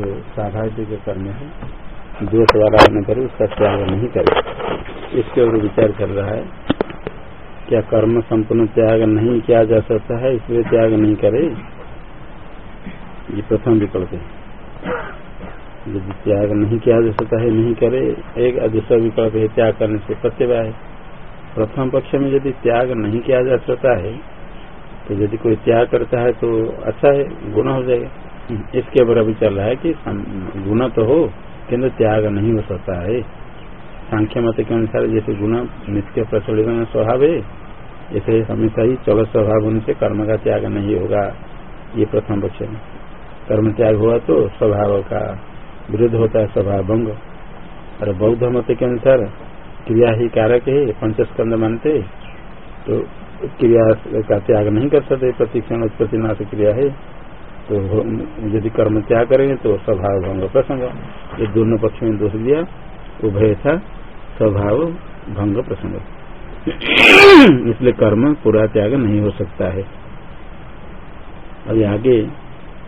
जो स्वाभाविक कर्म है, दोष वाला आने पर उसका त्याग नहीं करे। इसके ऊपर विचार कर रहा है, क्या कर्म संपूर्ण त्याग नहीं किया जा सकता है, इसलिए त्याग नहीं करे? ये प्रथम विकल्प है। यदि त्याग नहीं किया जा सकता है, नहीं करे, एक दूसरा विकल्प है, त्याग करने से प्रत्यय है। प्रथम पक्ष में यदि त्याग नहीं किया जा सकता है तो यदि कोई त्याग करता है तो अच्छा है, गुण हो जाएगा। इसके बराबर चल रहा है कि गुण तो हो किन्तु त्याग नहीं हो सकता है। सांख्य मत के अनुसार जैसे गुण नित्य प्रचलित स्वभाव है, ऐसे हमेशा ही चल स्वभाव होने से कर्म का त्याग नहीं होगा। ये प्रथम पक्ष कर्म त्याग हुआ तो स्वभाव का विरुद्ध होता है स्वभाव भंग। और बौद्ध मत के अनुसार क्रिया ही कारक है, पंचस्कंद मानते। तो क्रिया का त्याग नहीं कर सकते, प्रतिक्षण उत्पत्ति नाश क्रिया है। तो यदि कर्म त्याग करेंगे तो स्वभाव भंग प्रसंग। ये दोनों पक्ष में दोष दिया, उभय था, स्वभाव भंग प्रसंग। इसलिए कर्म पूरा त्याग नहीं हो सकता है। अभी आगे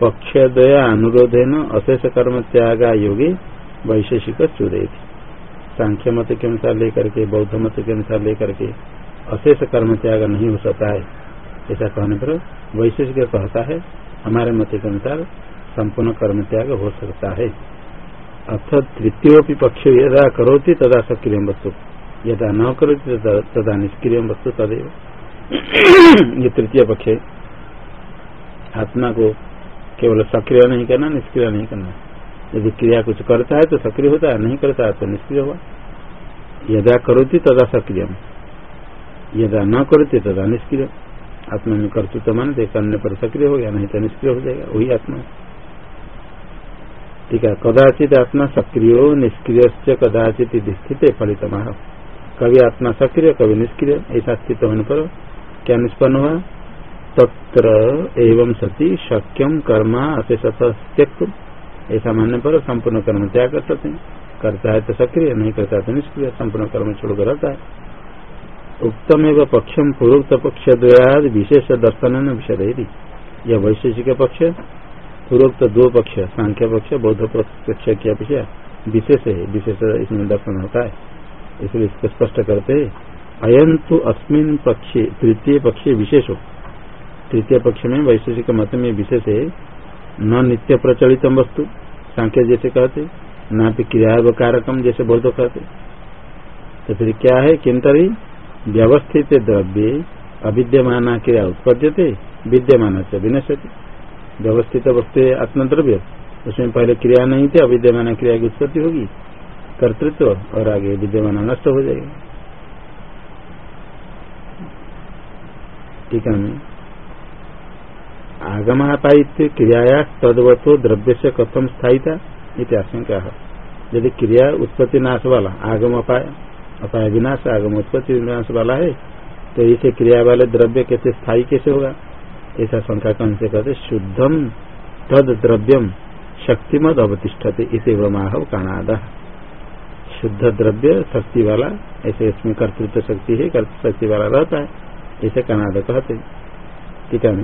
पक्षदया अनुरोधे न अशेष कर्म त्याग योगी वैशेषिक चुदे सांख्य मत के अनुसार लेकर के, बौद्ध मत के अनुसार लेकर के अशेष कर्म त्याग नहीं हो सकता है। ऐसा कहने पर वैशेषिक कहता है हमारे मत के अनुसार संपूर्ण कर्म त्याग हो सकता है। अर्थात तृतीय पक्ष यदा करोती तदा सक्रिय वस्तु। यदा न करोती तदा निष्क्रिय वस्तु तदेव। ये तृतीय पक्ष। आत्मा को केवल सक्रिय नहीं करना, निष्क्रिय नहीं करना। यदि क्रिया कुछ करता है तो सक्रिय होता है, नहीं करता है तो निष्क्रिय हुआ यदा करोती तदा सक्रिय। यदा न करोती तदा निष्क्रिय। आत्मा में कर्तृत्व मानते करने पर सक्रिय हो गया, नहीं तो निष्क्रिय हो जाएगा, वही आत्मा। ठीक है, कदाचित आत्मा सक्रिय निष्क्रिय कदाचित स्थित फलित कभी आत्मा सक्रिय, कभी निष्क्रिय, ऐसा स्थित होने पर क्या निष्पन्न हुआ? तत्र एवं सती शक्यम कर्म अशेषत त्यक्त ऐसा मानने पर संपूर्ण कर्म त्याग कर सकते करता है तो सक्रिय, नहीं करता है तो निष्क्रिय, संपूर्ण कर्म छोड़कर रहता है। उत्तम एवं पक्षम पूर्वोक्त पक्ष द्वयाद विशेष दर्शन विषय यह वैशेषिक पक्ष पूर्वोक्त दो पक्ष सांख्य पक्ष बौद्ध पक्ष की अपेक्षा विशेष है विशेष इसमें दर्शन होता है। इसलिए इसको स्पष्ट करते अयम तो अस्मिन पक्षे, तृतीय पक्षे विशेष। हो तृतीय पक्ष में वैशेषिक मत में विशेष है। न नित्य प्रचलित वस्तु, सांख्य जैसे कहते न भी क्रिया कारकम जैसे बौद्ध कहते। तो फिर क्या है? किंतरी व्यवस्थित द्रव्य अविद्यमान क्रिया उत्पद्यते, विद्यमान से विनश्यति। व्यवस्थित वस्तु आत्मद्रव्य, उसमें पहले क्रिया नहीं थी, अविद्यमान क्रिया की उत्पत्ति होगी। कर्तृत्व और आगे विद्यमान नष्ट हो जाएगा। ठीक है आगमापायित्य क्रियाया तदवतो द्रव्य से कथम स्थायीता इति आशंका यदि क्रिया उत्पत्ति नाश वाला आगम अपाय विनाश आगम उत्पत्ति विनाश वाला है। तो इसे क्रिया वाले द्रव्य कैसे स्थायी कैसे होगा? ऐसा शंका कौन से कहते शुद्धम तद द्रव्यम शक्तिमद अवतिष्ठते, इसे वमाह कानाद शुद्ध द्रव्य शक्ति वाला, ऐसे इसमें कर्तृत्व शक्ति है, कर्तृत्व शक्ति वाला रहता है ऐसे कनाद कहते ठीक है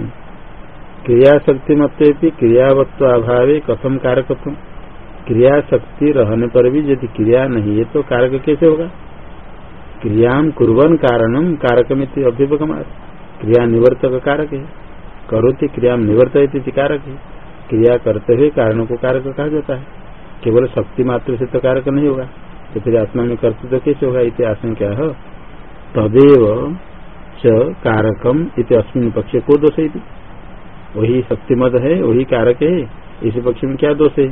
क्रिया शक्ति मत क्रियावत्व अभाव कथम कारकत्व क्रिया शक्ति रहने पर भी यदि क्रिया नहीं है तो कारक कैसे होगा? क्रिया कुरन कारणम कारकम अभ्युपगम क्रिया निवर्तक कारक है। करोति क्रिया निवर्त कारक है। क्रिया करते हुए कारणों को कारक कहा जाता है। केवल शक्ति मात्र से तो कारक नहीं होगा। तो फिर आत्मा में कर्तव्य तो कैसे होगा इति आशंका है? तदेव च कारकम इति अस्मिन पक्ष को दोष वही शक्तिमद है, वही कारक है। इस पक्ष में क्या दोष है?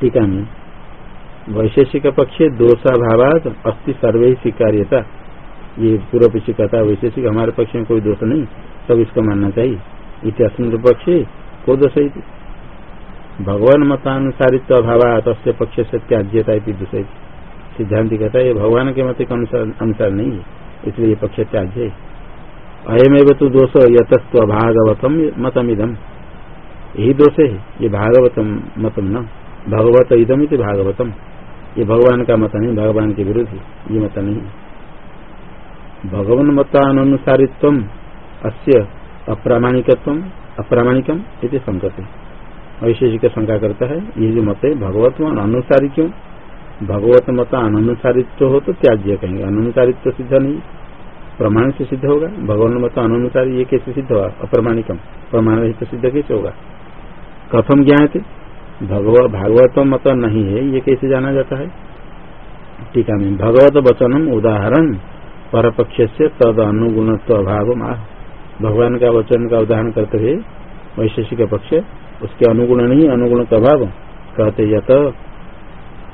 टीका में वैशेषिक पक्ष, दोषाभावात अस्थि सर्वे स्वीकार्यता। ये पूर्व पक्ष कहता वैशेषिक, हमारे पक्ष में कोई दोष नहीं, सब इसको मानना चाहिए। इतिहास पक्ष को दोष भगवान मतानुसारित्व अभाव तस्य पक्ष से त्याज्यता दूसरे सिद्धांत कहता है भगवान के मत के अनुसार नहीं है, इसलिए ये पक्ष त्याज्य है। अयमेव तो दोष यतस्व भागवतम मतम इदम यही दोष है, ये भागवतम मतम न। भगवत इदम भागवतम। ये भगवान का मत नहीं, भगवान के विरुद्ध ये मत नहीं। भगवान मतानुसारित्व अस्य अप्रामाणिकत्व अप्रामाणिकम इति संकते वैशेषिक शंका करता है, ये जो मत है भगवत अनुसारी क्यों भगवत मत अनुसारित्व हो तो त्याज्य कहेंगे। अनुसारित्व सिद्ध नहीं, प्रमाण से सिद्ध होगा। भगवान मत अनुसारी ये कैसे सिद्ध होगा? अप्रमाणिकम प्रमाण रहित सिद्ध कैसे होगा? कथम ज्ञान थे भागवत मत नहीं है, ये कैसे जाना जाता है? टीका में, भगवत वचनम उदाहरण पर पक्ष से तद अनुगुणत्व अभाव भगवान का वचन का उदाहरण करते हुए, वैशेषिक पक्ष, उसके अनुगुण नहीं अनुगुण का भाव कहते यत,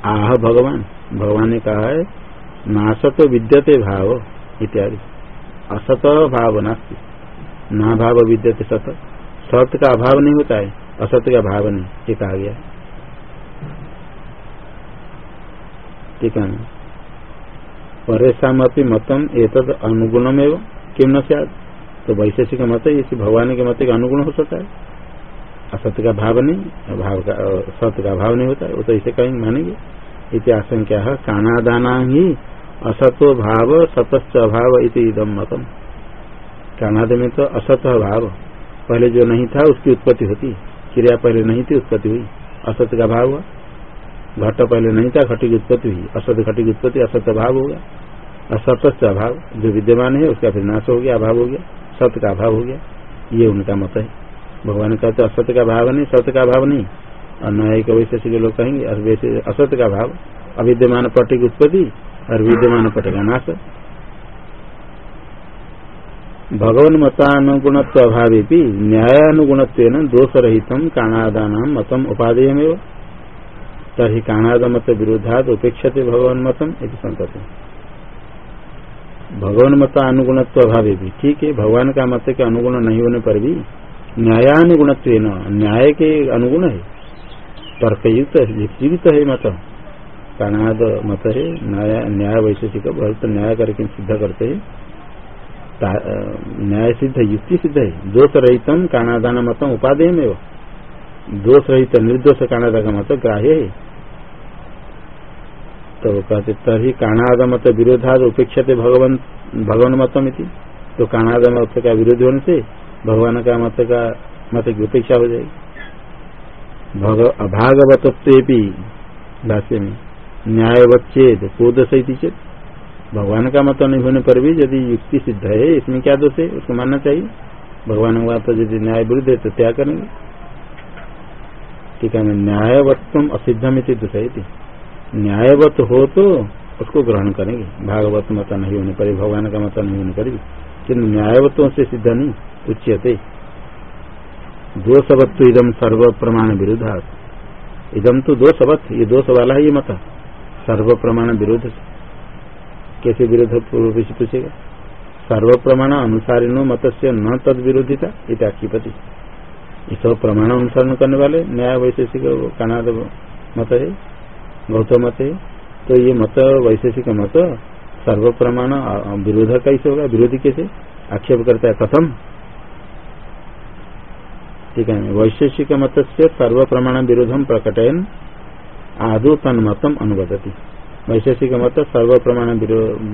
आह भगवान। भगवान ने कहा है, नासत विद्यते भाव, इत्यादि। असत भाव नास्ती। ना भाव विद्यते सत। सत का अभाव नहीं होता है। असत का भाव नहीं ये कहा गया। ठीक है परेशान अपनी मतम एतद अनुगुणम एवं क्यों न सद तो वैशेषिक मत इस भगवान के मत का अनुगुण हो सकता है। असत्य का भाव नहीं भाव का सत्य का भाव नहीं होता है वो तो इसे कहीं मानेंगे। इतिहास क्या है? कानादाना ही असतो भाव सतस्य अभाव इति इदम मतम कानाद में तो असत भाव, पहले जो नहीं था, उसकी उत्पत्ति होती। क्रिया पहले नहीं थी, उत्पत्ति हुई। असत्य का भाव हुआ। घट पहले नहीं था, घटी की उत्पत्ति हुई। असत घटी की उत्पत्ति, असत्य भाव होगा असत अभाव। जो विद्यमान है, उसका फिर नाश हो गया, अभाव हो गया। सत्य का अभाव हो गया। ये उनका मत है। भगवान कहते असत्य का भाव नहीं, सत्य का भाव नहीं। और न्यायिक वैसे लोग कहेंगे वैसे असत्य का भाव। अविद्यमान पट की उत्पत्ति और विद्यमान पट का नाश। भगवान मतानुगुणत्व अभावी भी न्यायानुगुणत्व दोष रहित काणादान मतम उपादेय तरी काणाद मत विरोधात उपेक्षते भगवान मतम यदि संकट भगवान मत अनुगुणत्व अभाव भी ठीक है, भगवान का मत के अनुगुण नहीं होने पर भी न्यायानुगुणत्व न्याय के अनुगुण है। तर्कयुक्त युक्त है मत। काणाद मत है न्याय वैशेषिक, बहुत न्याय करके सिद्ध करते है। न्याय सिद्ध युक्ति सिद्ध है। दोष रहितम काणादान मतम उपादेय में दोष रहित निर्दोष काणादा का मत ग्राह्य है। तो कहते तभी काणाद मत विरोधाद उपेक्षते भगवान भगवान मतम तो काणाद मत का विरोध होने से भगवान का मत का, मत की उपेक्षा हो जाएगी। अभागवतत्व भाष्य में न्यायवच्छेद को दोष चेत। भगवान का मत नहीं होने पर भी यदि युक्ति सिद्ध है, इसमें क्या दोष है? उसको मानना चाहिए। भगवान का तो यदि न्याय विरुद्ध है तो त्याग करेंगे। ठीक है न्यायवत्व असिद्धम असिद्धमित दूसरी न्यायवत हो तो उसको ग्रहण करेंगे। भागवत मत नहीं होने पर भगवान का मत नहीं होने पर भी। किन्तु न्यायवत्व से सिद्ध नहीं, उच्यते। दोषवत्व इदम सर्व प्रमाण विरुद्ध इदम तो दोषवत, ये दोष वाला है ये मत। सर्व प्रमाण विरोध कैसे विरोध पूर्व पूछेगा? सर्व प्रमाण अनुसारिणो मत से न तद विरोधिता इताक्षिपति सब प्रमाण अनुसरण करने वाले न्याय वैशेषिक कानाद मत है, गौतम मत है। तो ये मत, वैशेषिक मत सर्व प्रमाण विरोध कैसे होगा? विरोधी कैसे? आक्षेप करता है कथम। ठीक है, वैशेषिक मत से सर्व प्रमाण विरोधम प्रकटयन, आदो तन मतम अनुबदती वैशेषिक मत सर्व प्रमाण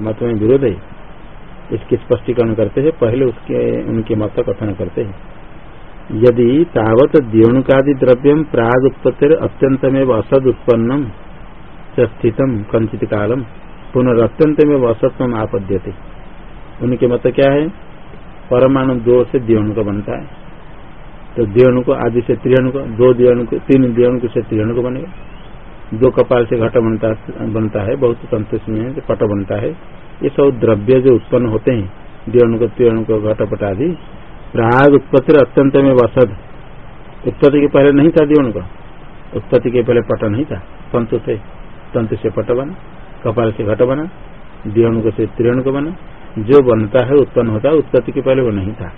मत में विरोध है। इसके स्पष्टीकरण करते हैं, पहले उसके उनके मत का कथन करते हैं। यदि तावत द्योणुकादि द्रव्यम प्राग उत्पत्ति अत्यंतमेव असद उत्पन्नम स्थितम कंचित कालम पुनरअत्यंतमेव असत्व आपद्यते। उनके मत क्या है? परमाणु दो से द्योणुक बनता है। तो द्योणुक, आदि से त्रियाणुक दो द्योणुक, तीन द्योणुक से त्रियाणु को बनेगा। दो कपाल से घट बनता बनता है, बहुत संतोष में पट बनता है। ये सब द्रव्य जो उत्पन्न होते हैं द्योणुक त्रियाणुक घटपट आदि प्राग उत्पत्ति अत्यंत में वसद। उत्पत्ति के पहले नहीं था दिवन का। उत्पत्ति के पहले पट नहीं था। तंतु से तंतु से पट बना, कपाल से घट बना दिवण से त्रिवण को बना। जो बनता है, उत्पन्न होता है, उत्पत्ति के पहले वो नहीं था।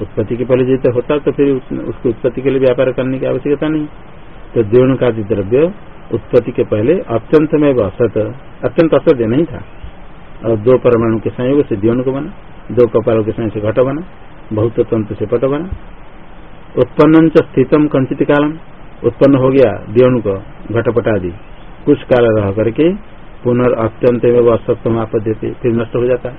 उत्पत्ति के पहले जैसे होता तो फिर उसकी उत्पत्ति के लिए व्यापार करने की आवश्यकता नहीं। तो दिवण का द्रव्य उत्पत्ति के पहले अत्यंत में असत, अत्यंत असत्य नहीं था। और दो परमाणु के संयोग से दिवण को बना, दो कपालों के संयोग से घट बना बहुत तंत्र से पट बना। उत्पन्न स्थितम कंचित कालम, उत्पन्न हो गया दियोणु को घटपट आदि कुछ काल रह करके पुनर् अत्यंत में वह असत्व आप देते, फिर नष्ट हो जाता। है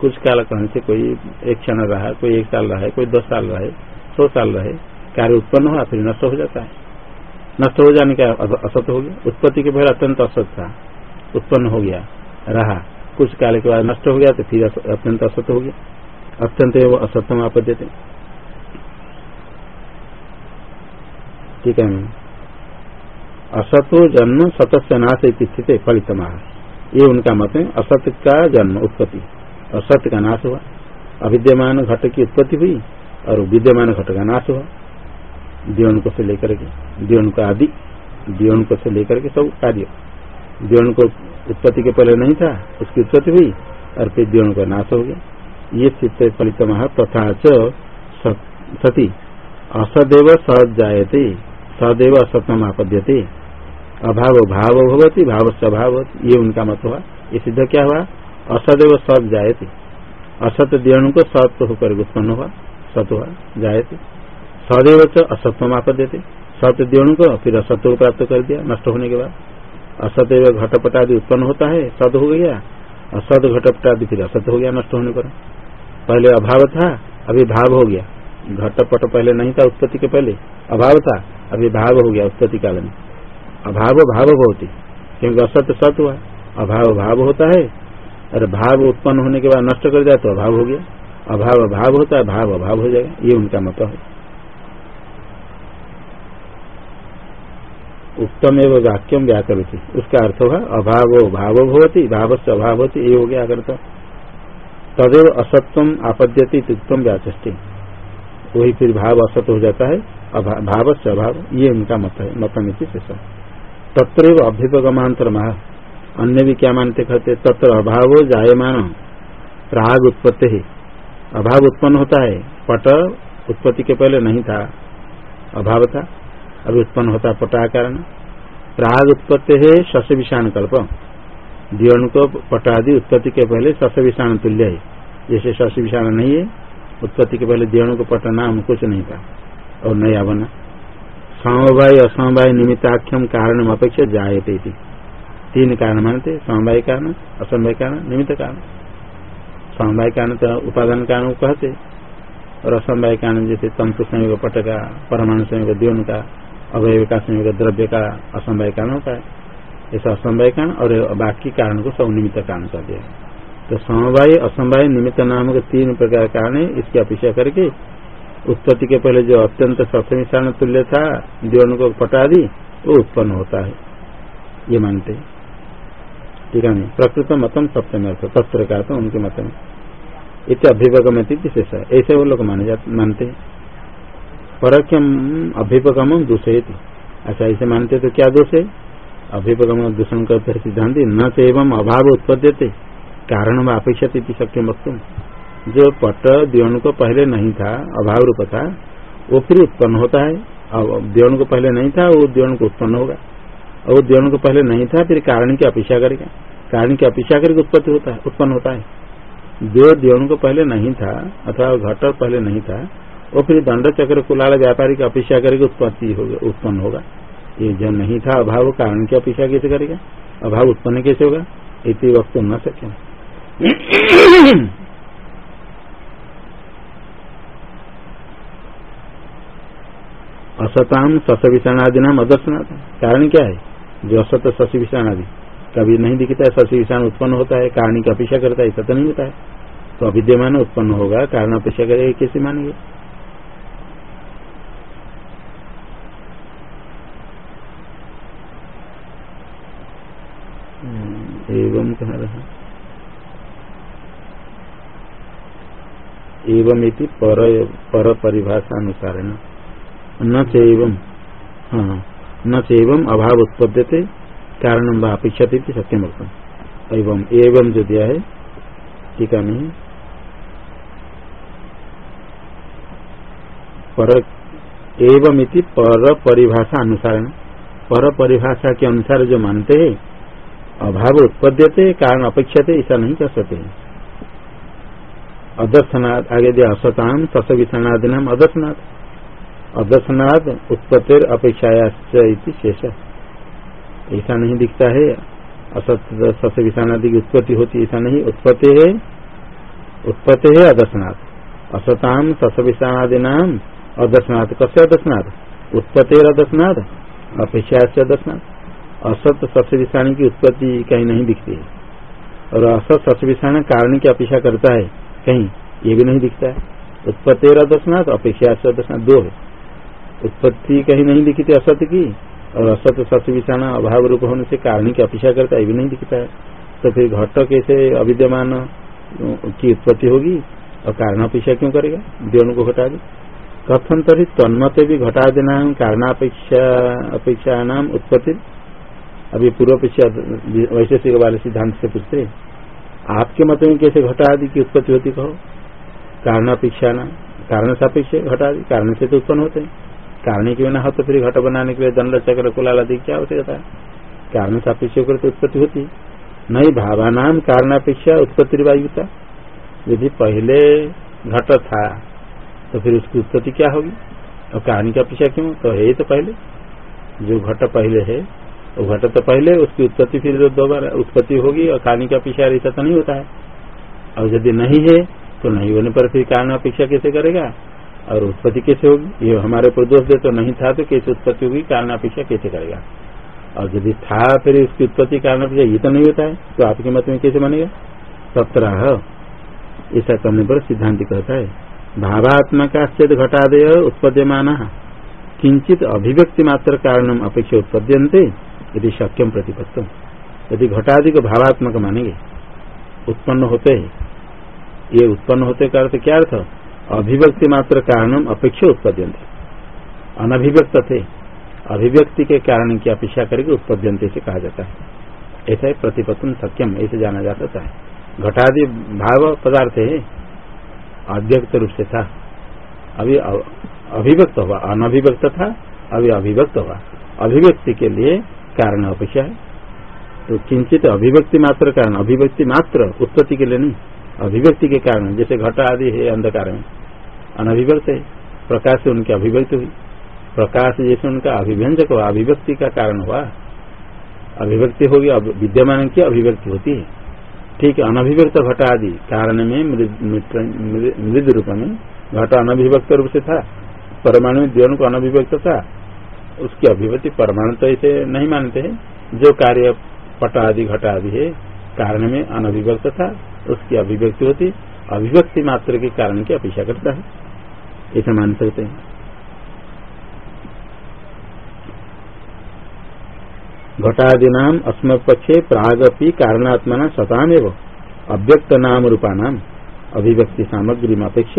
कुछ काल कहने से कोई एक क्षण रहा, कोई एक साल रहा, कोई दस साल रहे, सौ साल रहे, कार्य उत्पन्न हुआ, फिर नष्ट हो जाता है। नष्ट हो जाने का असत हो गया। उत्पत्ति के पहले अत्यंत असत था। उत्पन्न हो गया, रहा। कुछ काल के बाद नष्ट हो गया तो फिर अत्यंत असत हो गया। अत्यंत एवं असत्यम आप देते ठीक है असतो जन्म सतस्य नाश स्थित फलितमा ये उनका मत है, असत का जन्म, उत्पत्ति। असत्य का नाश हुआ। अविद्यमान घट की उत्पत्ति हुई, और विद्यमान घट का नाश हुआ। द्योणुक से लेकर के द्योणुक आदि द्योणुक से लेकर के सब कार्य। द्योणुक उत्पत्ति के पहले नहीं था, उसकी उत्पत्ति हुई, और फिर द्योणु का नाश हो गया। ये चित्त फलित महा तथा सती असदेव सद जायते सदैव असत्यम आपद्यते अभाव भाव भवती भाव से अभाव ये उनका मत हुआ। ये सिद्ध क्या हुआ? असदैव सत जायते असत द्योणु को सत होकर उत्पन्न हुआ, सत हुआ, जायते। सदैव असत्व आप देते सत्य द्योणु को फिर असत्य को प्राप्त कर दिया, नष्ट होने के बाद। असत्य घटपट आदि उत्पन्न होता है, सद हो गया। असद घटपट आदि फिर असत्य हो गया, नष्ट होने पर। पहले अभाव था, अभी भाव हो गया। घटपट पहले नहीं था, उत्पत्ति के पहले। अभाव था, अभी भाव हो गया, उत्पत्ति काल में। अभाव भाव होती, क्योंकि असत्य सत्य हुआ। अभाव भाव होता है, अरे भाव उत्पन्न होने के बाद नष्ट कर दिया तो अभाव हो गया। अभाव भाव होता है, भाव अभाव हो जाएगा, ये उनका मत है। उत्तम एवं वाक्यम व्याकरती। उसका अर्थ हुआ अभाव भाव भवती भाव से अभाव होती ये हो गया अगर तदेव असत्वम आपद्यति उत्तम व्याचष्टि वही फिर भाव असत हो जाता है भाव से अभाव, ये उनका मत है, मतमिति शेष। तत्र अभ्युपगमांतर महा अन्य भी क्या मानते कहते, तत्र अभाव जायमान, प्राग उत्पत्ति है। अभाव उत्पन्न होता है, पट उत्पत्ति के पहले नहीं था, अभाव था। अभी उत्पन्न होता पटा कारण प्राग उत्पत्ति है शस्य विषाण कल्प। दियोणु को पटादि उत्पत्ति के पहले शस्य विषाण तुल्य है। जैसे शस्य विषाण नहीं है, उत्पत्ति के पहले दियोन को पटा नाम कुछ नहीं था और नया बना। समवाय, असमवाय, निमित्ताख्यम कारण अपेक्षा जायते थी तीन कारण मानते समवाय कारण, असमवाय कारण, निमित्त कारण। समवाय कारण तो उपादान कारण कहते और असमवाय कारण जैसे तंतु संयोग पट का, परमाणु संयोग, दियोन का अवयव का संयोग द्रव्य का असमवाय कारण होता है। ऐसा असमवाय कारण और बाकी कारण को सब निमित्त कारण कर दिया। तो समवाय असमवाय निमित्त नाम के तीन प्रकार कारण है इसकी अपेक्षा करके उत्पत्ति के पहले जो अत्यंत सप्तमी तुल्य था जीवन को पटा दी, वो उत्पन्न होता है। ये मानते ठीक है प्रकृत मतम सप्तमी अर्थ तस्त्र का तो उनके मत में। इत अभिभगम विशेष ऐसे वो लोग मानते हैं। परक्यम अभिपगम दूषयती। अच्छा ऐसे मानते तो क्या दोष? है अभिपगम दूषण करते सिद्धांत, न से एवं अभाव उत्पद्यते, कारण अपेक्षा सक्य वस्तु जो पट द्योण को पहले नहीं था, अभाव रूप था, वो फिर उत्पन्न होता है। द्योण को पहले नहीं था, वो द्योण को उत्पन्न होगा। और द्योण को पहले नहीं था, फिर कारण की अपेक्षा करेगा। कारण की अपेक्षा करके उत्पत्ति होता है, उत्पन्न होता है। जो द्योण को पहले नहीं था, अथवा घट पहले नहीं था वो फिर दंड चक्र कुलाल व्यापारी की अपेक्षा करके उत्पत्ति होगा, उत्पन्न होगा। ये जो नहीं था अभाव, कारण की अपेक्षा कैसे करेगा? अभाव उत्पन्न कैसे होगा? इति वक्त न सके असताम सस विषाणादि नाम अदर्शनाथ कारण क्या है? जो असत शशि विषाण आदि कभी नहीं दिखता है शशि विषाण उत्पन्न होता है, कारण की अपेक्षा करता है ऐसा नहीं होता है। तो अविद्यमान उत्पन्न होगा, कारण अपेक्षा करेगा कैसे मानेंगे? एवं कह रहा। एवं इति पर पर परिभाषा अनुसार न एवं हाँ न एवं अभाव उत्पद्यते, कारण व अपेक्षते सत्यम एवं एवं जो दिया है, टीका नहीं पर, एवं इति पर परिभाषा अनुसार पर परिभाषा के अनुसार जो मानते हैं अभाव उत्पद्यते, कारण अपेक्षते, ऐसा नहीं कर सकते। अदर्शनाथ आगे दिया, असताम ससविथनादि नाम अदर्शनाथ अदर्शनाथ उत्पत्ति अपेक्षाया शेष। ऐसा नहीं दिखता है। असत ससविथानादि की उत्पत्ति होती, ऐसा नहीं। उत्पत्ति है। उत्पत्ति है अदर्शनाथ असताम ससविथानादि नाम अदर्शनाथ कस्य अदर्शनाथ उत्पत्ति अदर्शनाथ अपेक्षा से अदर्शनाथ असत सत्य विषाणी की उत्पत्ति कहीं नहीं दिखती है। और असत सत्य विषाण कारण की अपेक्षा करता है, कहीं ये भी नहीं दिखता है। उत्पत्ति और अदर्शनाथ अपेक्षा से अदर्शनाथ दो है। उत्पत्ति कहीं नहीं दिखती असत्य की, और असत सत्य विषाण अभाव रूप होने से कारण की अपेक्षा करता है, ये भी नहीं दिखता है। तो फिर घट कैसे अविद्यमान की उत्पत्ति होगी, और कारण अपेक्षा क्यों करेगा? दोनों को घटा दे। कथन तरी तन्मत भी घटा देना, कारणापेक्षा अपेक्षा नाम उत्पत्ति। अभी पूर्व अपेक्षा वैशेषिक वाले सिद्धांत से पूछते आपके मत में कैसे घटा आदि की उत्पत्ति होती कहो? कारण अपेक्षा नाम कारण सापेक्ष घटा आदि कारण से तो उत्पन्न होते हैं। कारण के बिना हो तो फिर घट बनाने के लिए दंड, चक्र, कुलाल आदि क्या आवश्यकता है? कारण सापेक्ष होकर तो उत्पत्ति होती नहीं, भावानाम कारणापेक्षा उत्पत्ति वायुता। यदि पहले घट था तो फिर उसकी उत्पत्ति क्या होगी? और कहानी का अपेक्षा क्यों? तो है तो पहले। जो घट पहले है घट तो पहले, उसकी उत्पत्ति फिर दोबारा उत्पत्ति होगी और कहानी का अपेक्षा ऐसा तो नहीं होता है। और यदि नहीं है तो नहीं होने पर फिर कारण अपेक्षा कैसे करेगा? और उत्पत्ति कैसे होगी? ये हमारे ऊपर दोष दे तो नहीं था तो कैसे उत्पत्ति होगी? कारण अपेक्षा कैसे करेगा? और यदि था, फिर उसकी उत्पत्ति कारण अपेक्षा ये तो नहीं होता है तो आपके मत में कैसे बनेगा? सत्रह ऐसा करने पर सिद्धांत कहता है, भावात्मक चेत घटादय उत्पद्यमान। किंचित अभिव्यक्ति मात्र कारण अपेक्षा उत्पद्यंते यदि शक्यम प्रतिपत्तम यदि घटादि को भावात्मक मानेंगे, उत्पन्न होते है। ये उत्पन्न होते का अर्थ क्या अर्थ? अभिव्यक्ति मात्र कारण अपेक्षा उत्पद्यंते अनभिव्यक्त थे। अभिव्यक्ति के कारण की अपेक्षा करके उत्पद्यंते से कहा जाता है। ऐसा है प्रतिपत्तम सक्यम ऐसे जाना जा सकता है घटादि भाव पदार्थ है। अव्यक्त रूप से था। अभी अभिव्यक्त हुआ। अनभिव्यक्त था। अभी अभिव्यक्त हुआ। अभिव्यक्ति के लिए कारण अपेक्षा है। तो किंचित अभिव्यक्ति मात्र कारण, अभिव्यक्ति मात्र उत्पत्ति के लिए नहीं, अभिव्यक्ति के कारण, जैसे घट आदि है, अंधकार में। अनभिव्यक्त है, प्रकाश से उनकी अभिव्यक्ति हुई। प्रकाश जैसे उनका अभिव्यंजक हुआ, अभिव्यक्ति का कारण हुआ। अभिव्यक्ति होगी विद्यमान की अभिव्यक्ति होती है। ठीक है, अनभिव्यक्त घट आदि कारण में, मृद रूप में, घट अनभिव्यक्त रूप से था। परमाणु द्वयों को अनभिव्यक्त था। उसकी अभिव्यक्ति परमाणु ऐसे नहीं मानते हैं। जो कार्य पट आदि घट आदि है, कारण में अनभिव्यक्त था, उसकी अभिव्यक्ति होती, अभिव्यक्ति मात्र के कारण की अपेक्षा करता है। ऐसा मान सकते हैं। घटादीना अस्म पक्षे प्रागपि कारणात्मना सतान अव्यक्त नाम रूपा नाम अभिव्यक्ति सामग्री अपेक्ष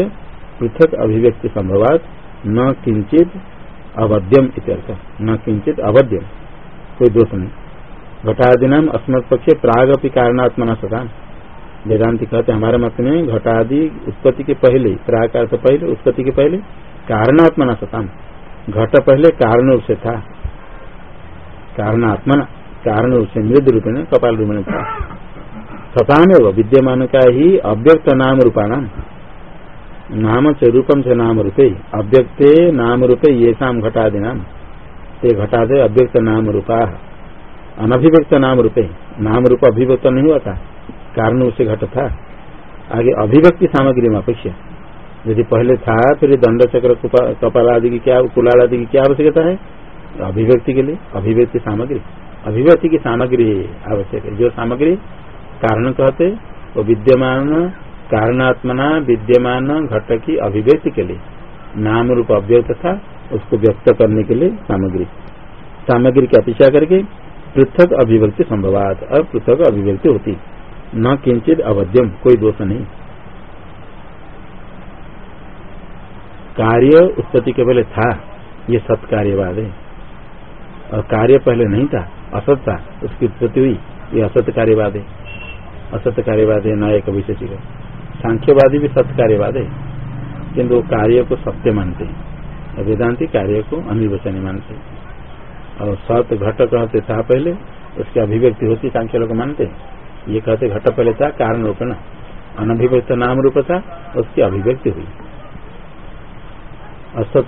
पृथक अभिव्यक्ति संभवात, न किंचित अवध्यम इत्यर्थ। न किंचित अवध्यम। कोई दोष नहीं। घटादीना अस्मत् पक्षे प्रागपि कारणात्मना सतान वेदांति कहते हमारे मत में घटादि उत्पत्ति के पहले प्राग अर्थ पहले, उत्पत्ति के पहले कारणात्मना सतान घट पहले कारण रूप से था। कारण आत्मा कारण रूप से मृद रूप में कपाल रूप में था। सतान विद्यमान का ही अव्यक्त नाम रूपाणाम। नाम से रूपम से नाम रूपे, अव्यक्ते नाम रूपे ये शाम घटादि नाम ते घटादे अव्यक्त नाम रूपा। अनभिव्यक्त नाम रूपे, नाम रूप अभिव्यक्त नहीं हुआ था कारण उसे घट था। आगे अभिव्यक्ति सामग्री में अपेक्षा। यदि पहले था, फिर दंड चक्र कपाल आदि की क्या, कुलाल आदि की क्या आवश्यकता है? अभिव्यक्ति के लिए, अभिव्यक्ति सामग्री। अभिव्यक्ति की सामग्री आवश्यक है। जो सामग्री कारण कहते, वो विद्यमान कारणात्मना विद्यमान घट की अभिव्यक्ति के लिए नाम रूप अव्यक्त था उसको व्यक्त करने के लिए सामग्री। सामग्री की अपेक्षा करके पृथक अभिव्यक्ति संभवात और पृथक अभिव्यक्ति होती। न किंचित अवध्यम, कोई दोष नहीं। कार्य उत्पत्ति के पहले था, ये सत्कार्यवाद है। और कार्य पहले नहीं था, असत था, उसकी उत्पत्ति हुई, ये असत्य कार्यवाद है। असत्य कार्यवाद है नायक विशेषिक सांख्यवादी भी सत्य कार्यवाद है किन्तु कार्य को सत्य मानते हैं। वेदांति कार्य को अनिर्वचन मानते और सत घट कहते था पहले, उसकी अभिव्यक्ति होती सांख्य लोग मानते ये कहते घट पहले था, कारण रूप न। अनभिव्यक्त नाम रूप था, उसकी अभिव्यक्ति हुई। असत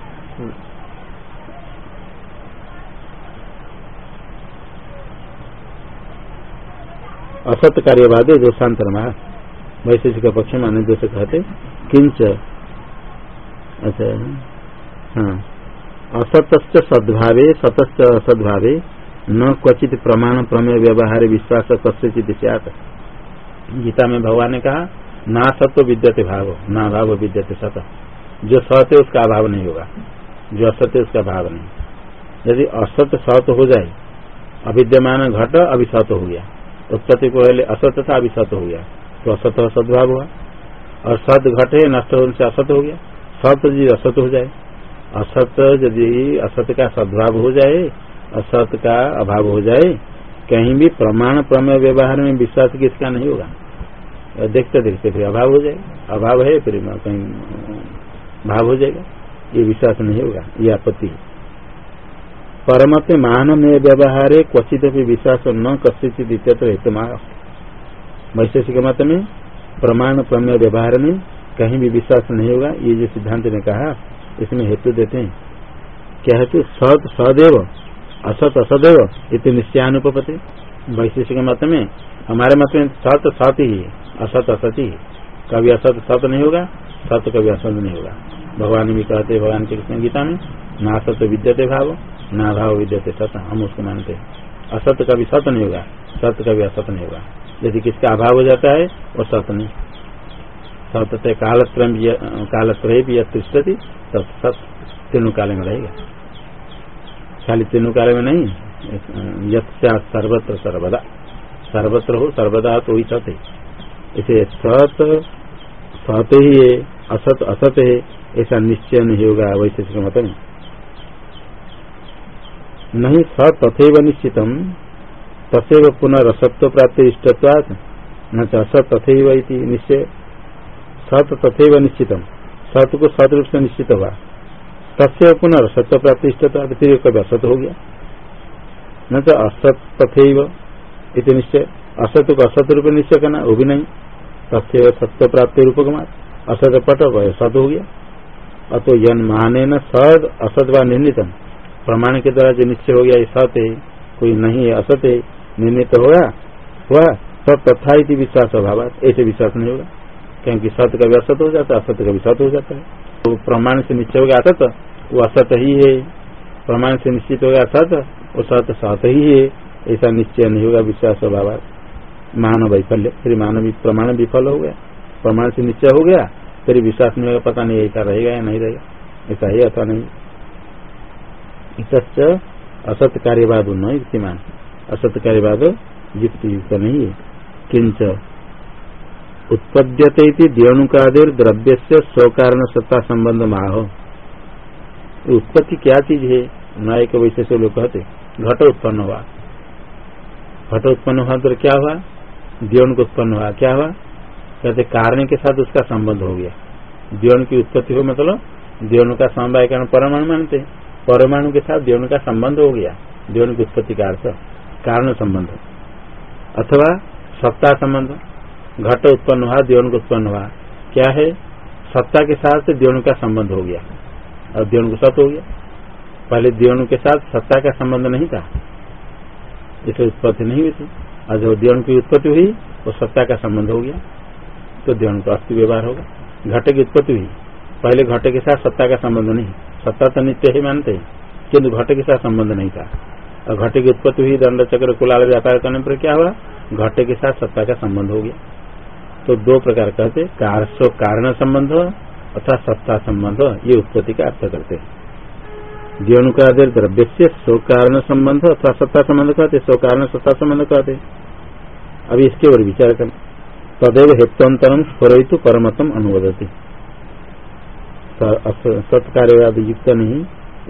असत्य कार्यवाद दोषांतर महा वैशेषिक पक्ष में दोष कहते, किंच। अच्छा हाँ। असत सद्भावे, सतश्च असद्भावे, न क्वचित प्रमाण प्रमेय व्यवहार विश्वास कस्यचित सियात। गीता में भगवान ने कहा, ना सत्य विद्यते भाव, ना भाव विद्यते सत। जो सत है उसका अभाव नहीं होगा। जो असत्य उसका भाव नहीं। यदि असत सत हो जाए, अविद्यमान घट अभी सत हो गया। उत्पत्ति को पहले असत था अभी सत हो गया। तो असत सद्भाव हुआ। और सत घटे, नष्ट होने से असत हो गया। सत यदि असत हो जाए, असत यदि असत का सद्भाव हो जाए, असत का अभाव हो जाए, कहीं भी प्रमाण प्रमेय व्यवहार में विश्वास किसका नहीं होगा? देखते देखते फिर अभाव हो जाएगा अभाव है, फिर कहीं भाव हो जाएगा। ये विश्वास नहीं होगा, ये आपत्ति परमत मान में व्यवहार क्वचित विश्वास न कश्चित हेतु वैशेषिक मत में, प्रमाण प्रमेय व्यवहार में कहीं भी विश्वास नहीं होगा, ये जो सिद्धांत ने कहा, इसमें हेतु देते हैं। क्या हेतु? सद सदैव, असत, असदैव इतने निश्चयानुपति वैशेषिक मत में, हमारे मत में सत सत ही असत असत ही कभी असत, सत नहीं होगा, सत कभी असत नहीं होगा। भगवान भी कहते भगवान कृष्ण गीता में, ना सत विद्यते भाव, ना भाव विद्यते सत। हम उसको मानते असत कभी सत नहीं होगा सत्य कभी असत नहीं होगा। यदि किसका अभाव हो जाता है, वो सत नहीं। सत्य कालत्रय भी तिष्ठती तब सत तीनों काल में रहेगा। खाली तीनों काल में नहीं यथा सर्वत्र सर्वदा। सर्वत्र हो, सर्वदा तो ही सत है। इसे सत सत ही है, असत असत है, ऐसा निश्चय नहीं होगा वैशेषिक मत नहीं स तथे निश्चित तसेव पुनरसत्व प्राप्ति इष्टत्वात् न असत तथैव निश्चय सत तथे निश्चित सत को सत रूप से निश्चित हुआ तस्य पुनर्सत्व प्राप्ति इष्टत्वाद फिर कभी असत हो गया। न तो असत तथे निश्चय। असत को असत रूप निश्चय करना वो भी नहीं। तथ्य सत्य प्राप्ति रूप कुमार असत पट सत हो गया। अतो यन माने न सद असत व निर्णितम। प्रमाण के द्वारा जो निश्चय हो गया, ये सत कोई नहीं है असत है। निर्णित होगा। हुआ सब तथा विश्वास अभाव ऐसे विश्वास नहीं होगा। क्योंकि सत्य कभी असत हो जाता है, असत्य कभी सत हो जाता है। तो प्रमाण से निश्चय हो गया असत वो असत ही है। प्रमाण से निश्चित हो गया सत वो सत सत ही है। ऐसा निश्चय नहीं होगा विश्वास अभाव मान वैफल्य, फिर मानव प्रमाण विफल हो गया। प्रमाण से निश्चय हो गया, फिर विश्वास नहीं होगा, पता नहीं ऐसा रहेगा या नहीं रहेगा। ऐसा ही अथवा नहीं? इत असत कार्यवाद न युक्तिमान। असत कार्यवाद युक्ति युक्त नहीं है। किंच उत्पद्यते द्योणुकादेर द्रव्य से स्वकारण सत्ता संबंध माह। उत्पत्ति क्या चीज़ है? नायक वैसे से लोग कहते घट उत्पन्न हुआ। घट उत्पन्न हुआ तो क्या हुआ? द्योण को उत्पन्न हुआ। क्या हुआ? कहते कारण के साथ उसका संबंध हो गया। द्योण की उत्पत्ति हो मतलब द्योण का समवाय कारण परमाणु मानते परमाणु के साथ द्योन का संबंध हो गया। द्योन की उत्पत्ति का अर्थ कारण संबंध। अथवा सत्ता संबंध, घट उत्पन्न हुआ द्योन को उत्पन्न हुआ। क्या है? सत्ता के साथ द्योन का संबंध हो गया। और द्योन को सत हो गया। पहले द्योन के साथ सत्ता का संबंध नहीं था। इसे उत्पत्ति नहीं हुई थी। और जब द्योन की उत्पत्ति हुई, वो सत्ता का संबंध हो गया। तो द्योन का अस्थि व्यवहार होगा। घट की उत्पत्ति हुई। पहले घट के साथ सत्ता का संबंध नहीं। सत्ता तो नित्य ही मानते किन्तु घट के साथ संबंध नहीं था। और घटे की उत्पत्ति हुई दंड चक्र कुलाल व्यापार करने पर क्या हुआ? घटे के साथ सत्ता का संबंध हो गया। तो दो प्रकार कहते कारण संबंध अथवा सत्ता संबंध ये उत्पत्ति का अर्थ करते हैं। जीवनुकादेर द्रव्य से स्व कारण संबंध अथवा सत्ता संबंध कहते स्व कारण सत्ता संबंध कहते अभी इसके ओर विचार कर। तदेव हेत्वंतरम स्फुरयितु परमतम अनुवदती। सत्कार्यवाद युक्त नहीं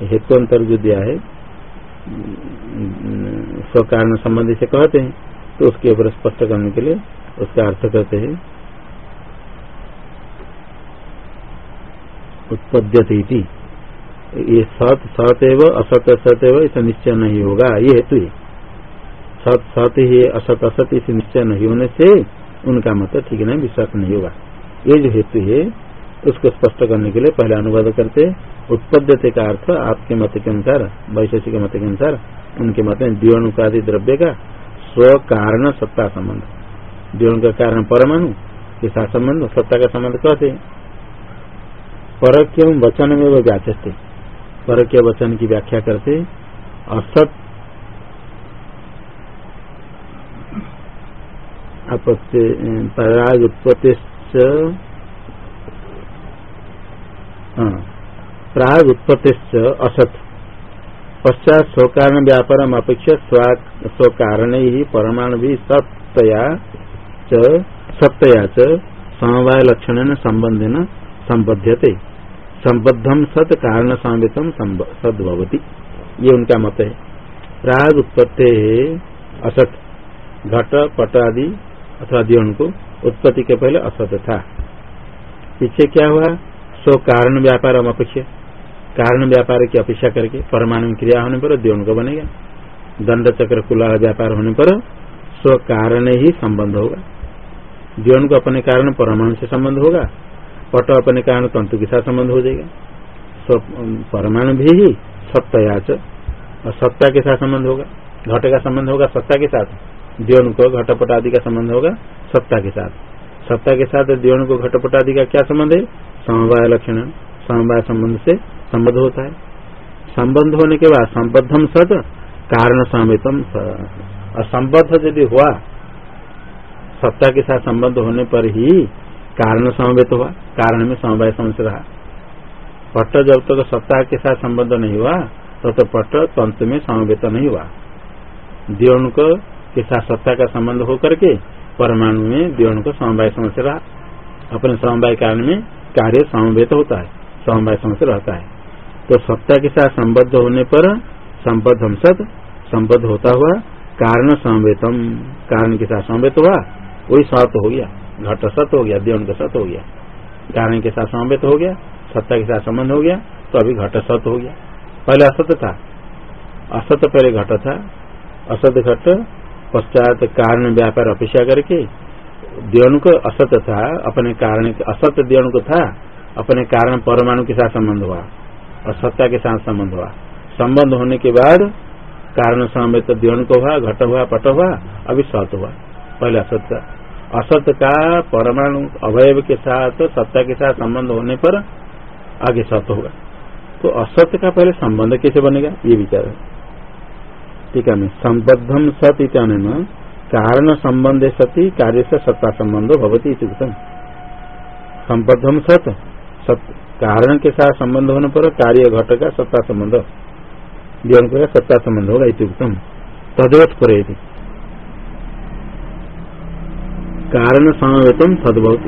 हेतुअंतर जो दिया है स्वकारण संबंधी से कहते हैं तो उसके ऊपर स्पष्ट करने के लिए उसका अर्थ कहते हैं उत्पद्यते ये सत सत एवं, असत असत एवं, इसे निश्चय नहीं होगा, ये हेतु है। सत सत ही, असत असत, इसे निश्चय नहीं होने से उनका मत ठीक नहीं, विश्वास नहीं होगा। ये जो हेतु है उसको स्पष्ट करने के लिए पहले अनुवाद करते उत्पद्यते का अर्थ आपके मत के अनुसार, वैशेषिक मत के अनुसार, उनके मत में द्विणुकादि द्रव्य का स्व कारण सत्ता संबंध। द्विण का कारण परमाणु के साथ संबंध, सत्ता का संबंध कहते पर वचन में वो व्याचस्ते। पर वचन की व्याख्या करते असत पराग उत्पत्ति प्राग उत्पत्ति असत। पश्चात स्वकारण व्यापार अपेक्षा स्वकारण ही परमाणु भी सत्या सत्या च समवाय लक्षण संबंधेन संबध्यते संबद्धम सत कारण संवितम सदभवती ये उनका मत है। प्राग उत्पत्ति असत। घट पट आदि अथवा दियोन को उत्पत्ति के पहले असत था। पीछे क्या हुआ? सो कारण व्यापार अपेक्षा, कारण व्यापार की अपेक्षा करके परमाणु क्रिया होने पर दियोन को बनेगा। दंड चक्र कुला व्यापार होने पर स्व कारण ही संबंध होगा। दियोन को अपने कारण परमाणु से संबंध होगा, पट अपने कारण तंतु के साथ संबंध हो जाएगा। स्व परमाणु भी ही सत्याच और सत्ता के साथ संबंध होगा। घट का संबंध होगा सत्ता के साथ। द्योन को घटपट आदि का संबंध होगा सत्ता के साथ। सत्ता के साथ द्योन को घटपट आदि का क्या संबंध है? समवाय लक्षण समवाय संबंध से संबंध होता है। संबंध होने के बाद संबद्धम सद कारण समितम और संबद्ध यदि हुआ सत्ता के साथ संबंध होने पर ही कारण समवेत हुआ कारण में समवाय समझ रहा। पट जब तक तो सत्ता के साथ संबंध नहीं हुआ तो, तो पट्ट तंत्र में समवेत नहीं हुआ। द्योण को साथ सत्ता का संबंध होकर के परमाणु में द्योण को समवाय समझ रहा। अपने समवाय कारण में कार्य समवेत होता है समवाय समझ रहता है। तो सत्ता के साथ संबद्ध होने पर संबद्ध सत संबद्ध होता हुआ कारण समवेतम कारण के साथ समवेत हुआ, वही सत हो गया, घट सत हो गया द्योन का सत हो गया। कारण के साथ समवेत हो गया सत्ता के साथ संबंध हो गया तो अभी घट सत हो गया। पहले असत था, असत पहले घट था, असत घट पश्चात कारण व्यापार अपेक्षा करके द्योन को असत था, अपने कारण असत द्योन को था, अपने कारण परमाणु के साथ संबंध हुआ और सत्ता के साथ संबंध हुआ। संबंध होने के बाद कारण समेत द्योन को हुआ, घट हुआ, पट हुआ, अभी सत हुआ, पहले असत। था असत का परमाणु अवयव के साथ सत्ता के साथ संबंध होने पर आगे सत होगा। तो असत का पहले संबंध कैसे बनेगा? ये विचार है। ठीक है संबद्धम सत इतने कारण संबंध सती, कार्य से सत्ता संबंधो भवती उत्तम सत कारण के साथ संबंध होने पर कार्य घट का सत्ता संबंध। जीवन का सत्ता संबंध होगा उत्तम तदवत करे कारण समवेतम सदभवत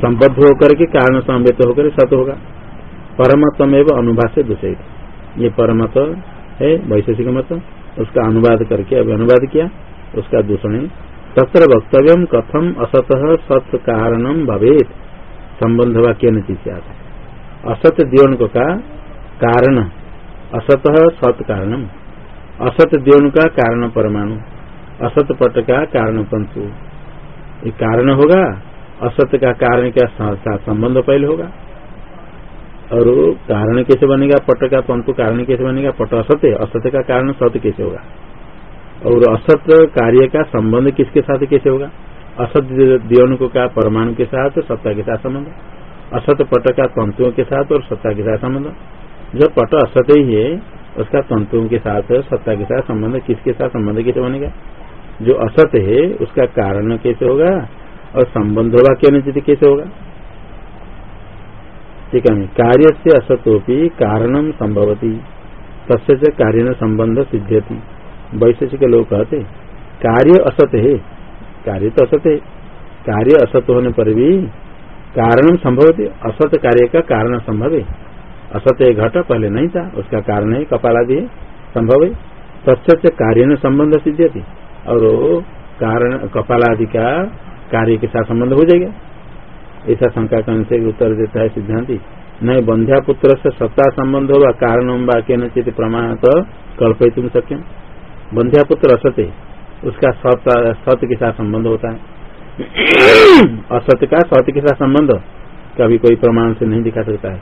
संबद्ध होकर के कारण समवेत होकर सत होगा। परमतम एवं अनुभाष्य दूषित ये परमत है वैशेषिक मत उसका अनुवाद करके अभी अनुवाद किया। उसका दूषण तत्र वक्तव्य कथम असत सत कारणम भवेत। संबंध वाक्य नीति असत द्योन का कारण, असत सत असत द्योन का कारण परमाणु, असत पट का कारण पंचु ये कारण होगा असत्य का कारण क्या संबंध पहले होगा। और कारण कैसे बनेगा? पट का तंतु कारण कैसे बनेगा? पट असत्य असत्य का कारण सत्य कैसे होगा? और असत कार्य का संबंध किसके साथ कैसे होगा? असत्य दियोनको का परमाणु के साथ, सत्ता के साथ संबंध। असत पट का तंतुओं के साथ और सत्ता के साथ संबंध। जो पट असत ही है, उसका तंतुओं के साथ, सत्ता के साथ संबंध किसके साथ संबंध कैसे बनेगा? जो असत है, उसका कारण कैसे होगा? और संबंध होगा क्या निश्चित कैसे होगा? ठीक है कार्य से असतोपी कारणम संभवती। तस्य कार्य संबंध सिद्ध्यति। वैशेषिक लोग कहते कार्य असत है। कार्य तो असत है। कार्य असत होने पर भी कारण संभव असत कार्य का कारण संभव है। असत घट पहले नहीं था, उसका कारण है कपाल आदि संभव है। तस्य कार्य न संबंध सिद्ध्यति, और कारण कपाल आदि का कार्य के साथ संबंध हो जाएगा। ऐसा शंका करने से उत्तर देता है सिद्धांति नहीं बंध्या पुत्र से सत्ता संबंध होगा कारण वाक्य नचित प्रमाण तो तुम सक्यम बंध्या पुत्र असत्य उसका सत्य के साथ संबंध होता है। असत्य का सत्य के साथ संबंध कभी कोई प्रमाण से नहीं दिखा सकता है।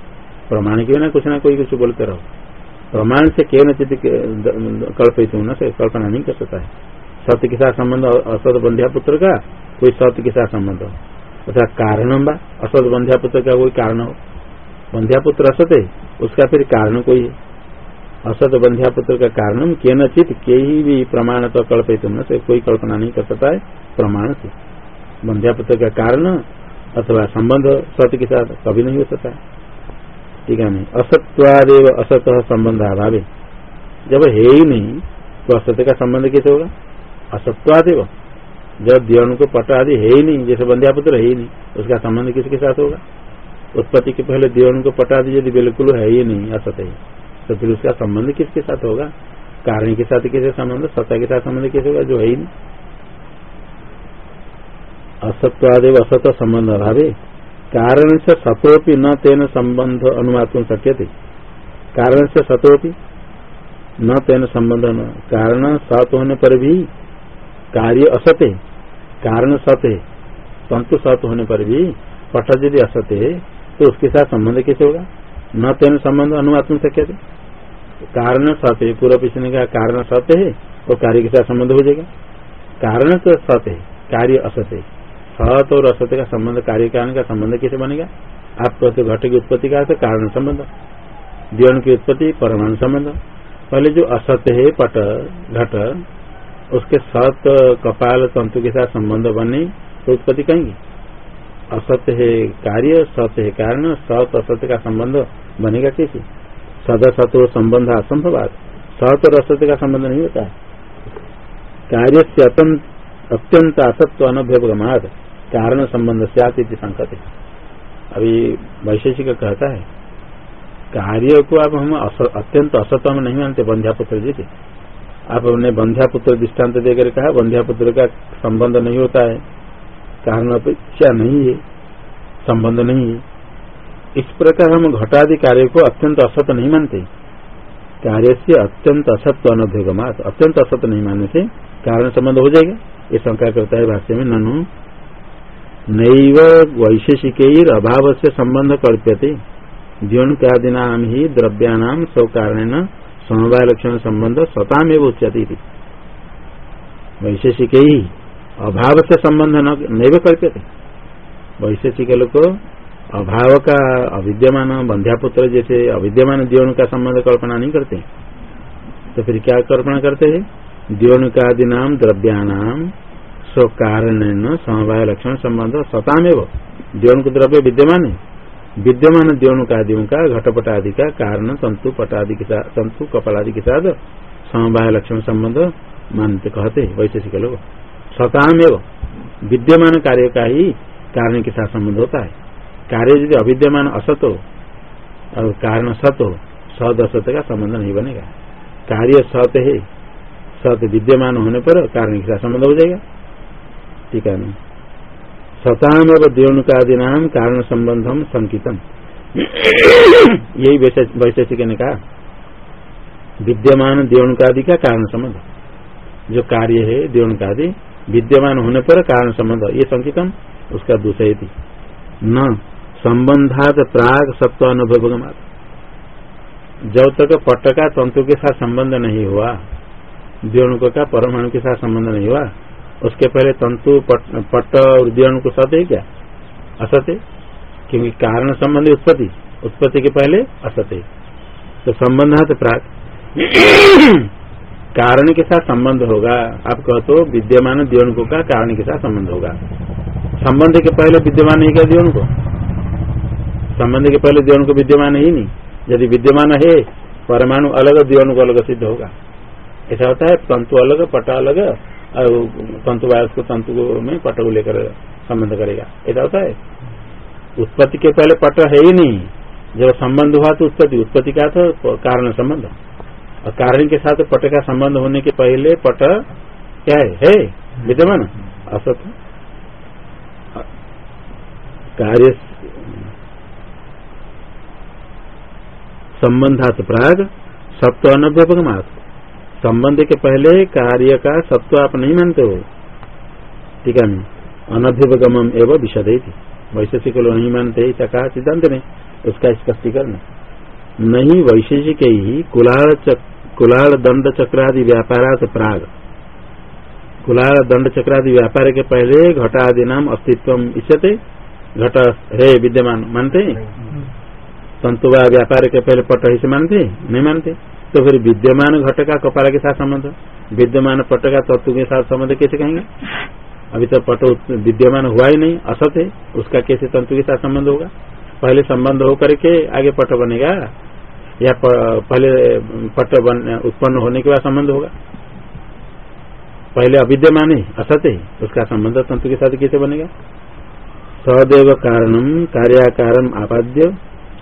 प्रमाण के बिना कुछ ना कोई कुछ बोलते रहो। प्रमाण से क्यों नचित कल्पित न से कल्पना नहीं कर सकता है। सत्य के साथ संबंध असत बंध्या पुत्र का कोई सत्य के साथ संबंध हो। तथा कारण बा असत बंध्या पुत्र का कोई कारण हो। बंध्यापुत्र असत है उसका फिर कारण कोई है। असत बंध्यापुत्र का कारण के नचित कहीं भी प्रमाण तो कल्पित न से, कोई कल्पना नहीं कर सकता है, प्रमाण से। बंध्यापुत्र का कारण अथवा संबंध सत्य के साथ कभी नहीं हो सकता। है ठीक है, नहीं। असत्वादेव असत संबंध अभाव जब है ही नहीं तो असत्य का संबंध कैसे होगा? असत्वादेव। जब दिवन को पट आदि है ही नहीं, जैसे बंध्यापुत्र है ही नहीं, उसका संबंध किसके साथ होगा? उत्पत्ति के पहले दिवन को पटा दी यदि बिल्कुल है ही नहीं असत है। तो फिर उसका संबंध किसके साथ होगा? कारण के साथ कैसे संबंध? सत्ता के साथ संबंध कैसे होगा? जो है ही नहीं असत्वादेव असत संबंध अभावे कारण से सतोपि न तेन संबंध अनुमातुम शक्य थे कारण से सतोपि न तेन संबंध कारण सत होने पर भी कार्य असत है। कारण सत है, तंतु सत होने पर भी पट यदि असत है। तो उसके साथ संबंध कैसे होगा? न तेन संबंध अनुमातुम शक्य थे कारण सत्य पूर्व पिछले का कारण सत्य है तो कार्य के साथ संबंध हो जाएगा। कारण तो सत्य है, कार्य असत्य सत और असत्य का संबंध, कार्य कारण का संबंध कैसे बनेगा? आप कहते घट की उत्पत्ति का अर्थ कारण संबंध। जीवन की उत्पत्ति, परमाणु संबंध। पहले जो असत्य है, पट, घट, उसके सत कपाल, तंतु के साथ संबंध बने तो उत्पत्ति कहेंगे। असत्य है कार्य, सत्य है कारण सत असत्य का संबंध बनेगा कैसे? सदा सत्व संबंध असंभव सत और असत्य का संबंध नहीं होता कार्य से अत्यंत असत्व अनभ्यगमाद कारण संबंध से आती संकत। अभी वैशेषिक कहता है, कार्य को आप हम अत्यंत असतम नहीं मानते, बंध्यापुत्र जी के। आप अपने बंध्यापुत्र दृष्टांत देकर कहा, बंध्यापुत्र का संबंध नहीं होता है। कारण अपेक्षा नहीं है। संबंध नहीं है। इस प्रकार हम घटादि कार्य को अत्यंत असत नहीं मानते। कार्य से अत्यंत असत्व अनभ्यगमात अत्यंत असत नहीं मानने से कारण संबंध हो जाएगा। ये शंका करता है भाष्य में, ननु नैव वैशेषिक अभाव से संबंध कल्प्यते। नाम ही द्रव्याणाम सौ कारण समवाय लक्षण संबंध स्वताम एवं उच्यती वैशेषिक ही अभाव से संबंध नैव कल्प्यते। वैशेषिक लोग अभाव का अविद्यमान बंध्यापुत्र जैसे अविद्यमान द्योन का संबंध कल्पना नहीं करते तो फिर क्या कल्पना करते हैं द्योनुकादि नाम द्रव्याणाम स्व कारण समवाय लक्षण संबंध सतामेव द्योन को द्रव्य विद्यमान है विद्यमान द्योनुकादियों का घटपट आदि का कारण तंतु पटादि के साथ तंतु कपल आदि के साथ समवाय लक्षण संबंध मानते कहते वैशेषिक लोग सतामेव विद्यमान कार्य का ही कारण के साथ संबंध होता है कार्य यदि अविद्यमान असत हो और कारण सत हो सद असत का संबंध नहीं बनेगा। कार्य सत है, सत विद्यमान होने पर कारण के साथ संबंध हो जाएगा। ठीक है सताम एवं द्योणुकादि नाम कारण संबंधम संकितम। यही वैशेषिक ने कहा, विद्यमान द्योणुकादि का कारण संबंध। जो कार्य है, द्योणुकादि, विद्यमान होने पर कारण संबंध, ये संकितम, उसका दूसरे न संबंधात प्राग सत्व अनुभव जब तक पट का तंतु के साथ संबंध नहीं हुआ द्योणुक का परमाणु के साथ संबंध नहीं हुआ उसके पहले तंतु पट, पट और द्योणु को सत्य है क्या? असत्य। क्योंकि कारण संबंधी उत्पत्ति उत्पत्ति के पहले असत्य तो संबंध है। तो प्राग। कारण के साथ संबंध होगा आप कहो तो विद्यमान द्योणुको का कारण के साथ संबंध होगा। संबंध के पहले विद्यमान नहीं क्या द्योणु को संबंध के पहले द्योणु को विद्यमान ही नहीं। यदि विद्यमान है, परमाणु अलग द्योणु को अलग सिद्ध होगा। ऐसा होता है, तंतु अलग, पटा अलग, और तंतु वायरस को तंतु में पट को लेकर संबंध करेगा। ऐसा होता है। उत्पत्ति के पहले पट है ही नहीं। जब संबंध हुआ तो उत्पत्ति। उत्पत्ति का था कारण संबंध। और कारण के साथ पट का संबंध होने के पहले पट क्या है? है? विद्यमान। असत। कार्य संबंधात प्राग सप्त अनभ्यपगमात संबंध के पहले कार्य का सत्व आप नहीं मानते हो। ठीक है अनभ्युपगम एवं विषद वैशेषिक लोग नहीं मानते, ऐसा कहा सिद्धांत ने। उसका स्पष्टीकरण। नहीं, वैशेषिक ही कुलाल कुलाल दंड चक्रादि व्यापारात प्राग। कुलाल दंड चक्रादि व्यापार के पहले घटादि नाम अस्तित्व इच्छते घट, है विद्यमान, मानते हैं? तंतुवा व्यापार के पहले पट ही से मानते नहीं मानते? तो फिर विद्यमान घट का कपाल के साथ संबंध? विद्यमान पट का तत्व के साथ संबंध कैसे कहेंगे? अभी तो पट विद्यमान हुआ ही नहीं, असत है। उसका कैसे तंतु के साथ संबंध होगा? पहले संबंध होकर के आगे पट बनेगा। या पहले पट उत्पन्न होने के बाद संबंध होगा। पहले अविद्यमान है, असत है। उसका संबंध तंतु के साथ कैसे बनेगा? सदैव कारणम, कार्याकारम आपाद्य।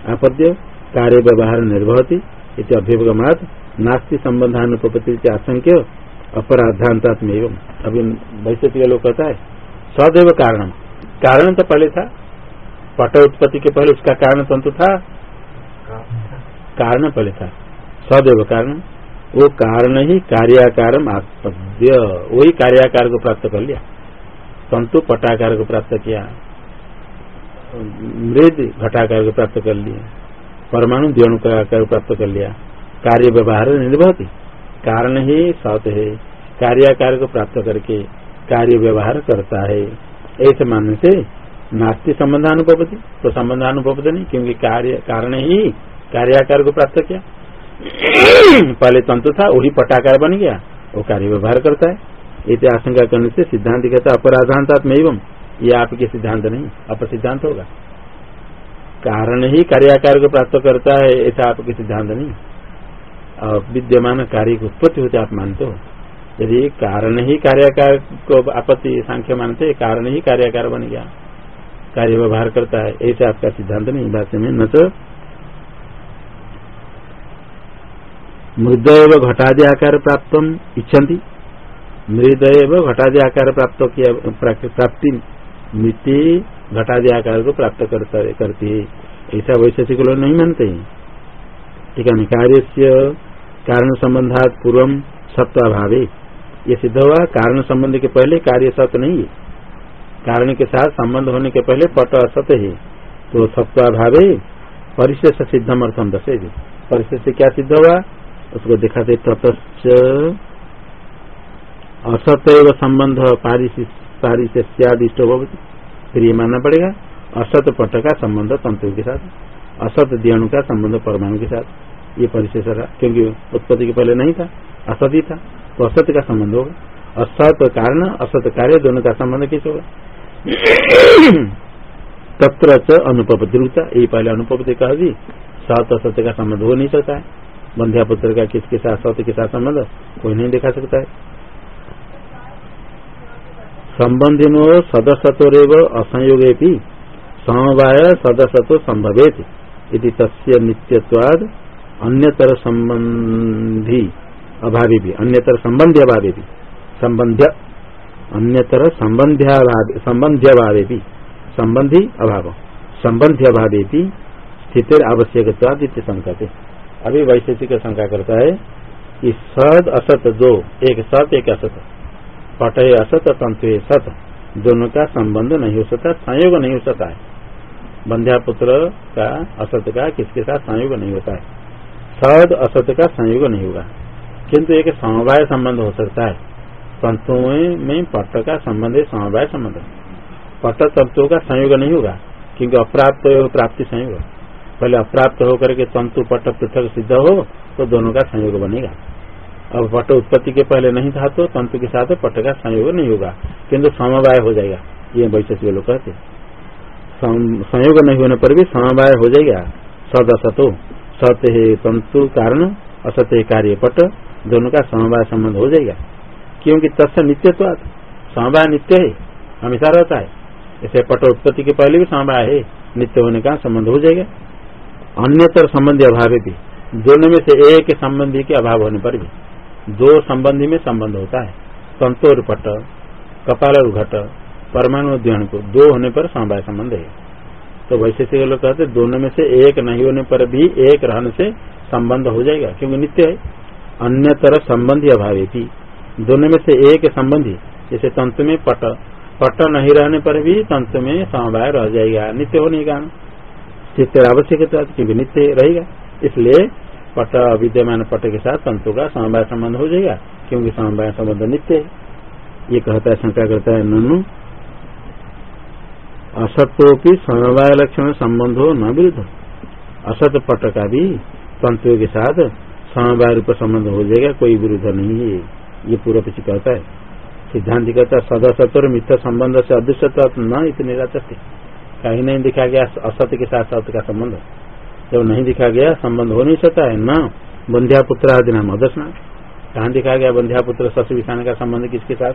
आपद्य कार्य व्यवहार निर्भवती इति अभ्युपगमात नास्ति संबंधानुपति आशंक्य अपराधांतात्म एवं अभी वैसे लोग कहता है, सदैव कारण कारण तो पहले था, पट उत्पत्ति के पहले उसका कारण तंतु था। कारण पहले था, सदैव कारण। वो कारण ही कार्याकार वही कार्याकार को प्राप्त कर लिया। तंतु पटाकार को प्राप्त किया। मृद घटाकार को प्राप्त कर लिया। परमाणु द्योण का प्राप्त कर लिया। कार्य व्यवहार निर्भवती। कारण ही, सत है। कार्याकार को प्राप्त करके कार्य व्यवहार करता है। ऐसे मानने से नास्ती संबंधानुपति तो संबंधानुपति नहीं, क्योंकि कार्य, कारण ही, कार्याकार को प्राप्त किया। पहले तंतु था, वही पटाकार बन गया। वो कार्य व्यवहार करता है। इसे आशंका करने से सिद्धांत कहता अपराधांतात्म एवं ये आपके सिद्धांत नहीं अपर सिद्धांत होगा। कारण ही कार्याकार को प्राप्त करता है, ऐसा आपके सिद्धांत नहीं। और विद्यमान कार्य की उत्पत्ति होती आप मानते हो। यदि कारण ही कार्याकार को आपत्ति सांख्य मानते कारण ही कार्याकार बन गया। कार्य व्यवहार करता है, ऐसे आपका सिद्धांत नहीं बात में न तो मृदय घटादि आकार प्राप्त इच्छन्ति। मृदय घटादि आकार प्राप्त किया, प्राप्ति मिट्टी घटादि आकार को प्राप्त करता करती है। ऐसा वैशेषिक लोग नहीं मानते ठीक है कार्य से कारण संबंधात पूर्व सत्वाभाव। ये सिद्ध हुआ, कारण संबंध के पहले कार्य सत्य नहीं है। कारण के साथ संबंध होने के पहले पट असत है। तो सत्वाभाव, परिशेष सिद्धम अर्थम दसे परिशेष से क्या सिद्ध हुआ? उसको दिखाते ततच असत संबंध पारिशिष्यादिष्ट फिर ये मानना पड़ेगा, असत पट का संबंध तंत्र के साथ, असत दियाणु का संबंध परमाणु के साथ, ये परिचय रहा, क्योंकि उत्पत्ति के पहले नहीं था, असत ही था तो असत का संबंध होगा। असत कारण, असत कार्य दोनों का संबंध किस होगा? तत्र अनुपति यही पहले अनुपति कह दी सत असत्य का संबंध हो नहीं सकता है। बंध्या पुत्र का किसके साथ सत्य के साथ संबंध, कोई नहीं दिखा सकता है। संबंधिनो सदसतोरव असंयोगे समवाय सदसतो संभवेत। यदि तस्य नित्यत्वाद अन्यतर संबंधी अभावी भी अन्यतर संबंधी अभावे भी संबंध अन्यतर संबंध्याभावे भी संबंधी अभाव। संबंधी अभावे भी स्थिति आवश्यकता संकते अभी वैशेषिक शंका करता है कि सद असत दो एक सत, एक असत। पट है असत तंतु सत। दोनों का संबंध नहीं हो सकता, संयोग नहीं हो सकता है। बंध्या पुत्र का असत का किसके साथ संयोग नहीं होता है? सद असत का संयोग नहीं होगा। किंतु एक समवाय संबंध हो सकता है। तंतुओं में पट का संबंध है, समवाय संबंध पट तंतुओं का संयोग नहीं होगा, क्योंकि अप्राप्त हो, प्राप्ति संयोग पहले अप्राप्त होकर के तंतु, पट पृथक सिद्ध हो तो दोनों का संयोग बनेगा। अब पट उत्पत्ति के पहले नहीं था तो तंतु के साथ पट का संयोग नहीं होगा। किंतु समवाय हो जाएगा। ये वैशिष्ट लोग कहते संयोग नहीं होने पर भी समवाय हो जाएगा। सद असतो सत्य तंतु कारण, असत्य कार्य पट दोनों का समवाय संबंध हो जाएगा। क्योंकि तत्व नित्यत्व समवाय नित्य है, हमेशा रहता है। ऐसे पट उत्पत्ति के पहले भी समवाय है, नित्य होने का संबंध हो जाएगा। अन्यतर संबंधी अभाव भी, दोनों में से एक संबंधी के अभाव होने पर भी। दो संबंधी में संबंध होता है। संतोर पट, कपाल घट, परमाणु अध्ययन को दो होने पर समवाय संबंध है। तो वैसे लोग कहते दोनों में से एक नहीं होने पर भी एक रहने से संबंध हो जाएगा, क्योंकि नित्य है। अन्य तरह संबंधी अभाव थी दोनों में से एक संबंधी, जैसे तंत्र में पट पट नहीं रहने पर भी तंत्र में समवाय रह जाएगा, नित्य होने का। चित्त आवश्यकता क्योंकि नित्य रहेगा, इसलिए पट विद्यमान पट के साथ तंतु का समवाय संबंध हो जाएगा। क्योंकि समवाय संबंध नित्य है। ये कहता है, शंका करता है, ननु, असत्वपी समवाय लक्षण संबंध हो न विरुद्ध। असत पट का भी तंतु के साथ समवाय रूप संबंध हो जाएगा, कोई विरुद्ध नहीं है। ये पूरा पीछे कहता है। सिद्धांत कहता है सदसत और मिथ्या संबंध से अदृश्य न इतने कहीं नहीं दिखा गया असत्य के साथ सत्य का संबंध। जब नहीं दिखा गया, संबंध हो नहीं सकता है, न। बंध्या पुत्र आदि नाम अदर्शना कहाँ दिखा गया बंध्या पुत्र सत्य विषाण का संबंध किसके साथ?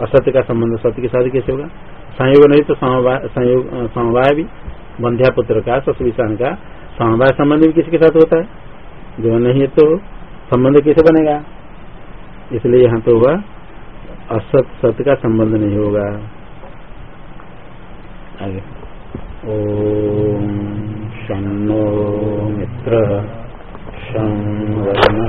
असत्य का संबंध सत्य के साथ कैसे होगा? संयोग नहीं तो संयोग समवाय भी। बंध्या पुत्र का, सत्य विषाण का समवाय संबंध भी किसके साथ होता है? जो नहीं है तो संबंध कैसे बनेगा? इसलिए यहाँ तो हुआ, असत, सत्य का संबंध नहीं होगा। आगे। ॐ मित्र शो शं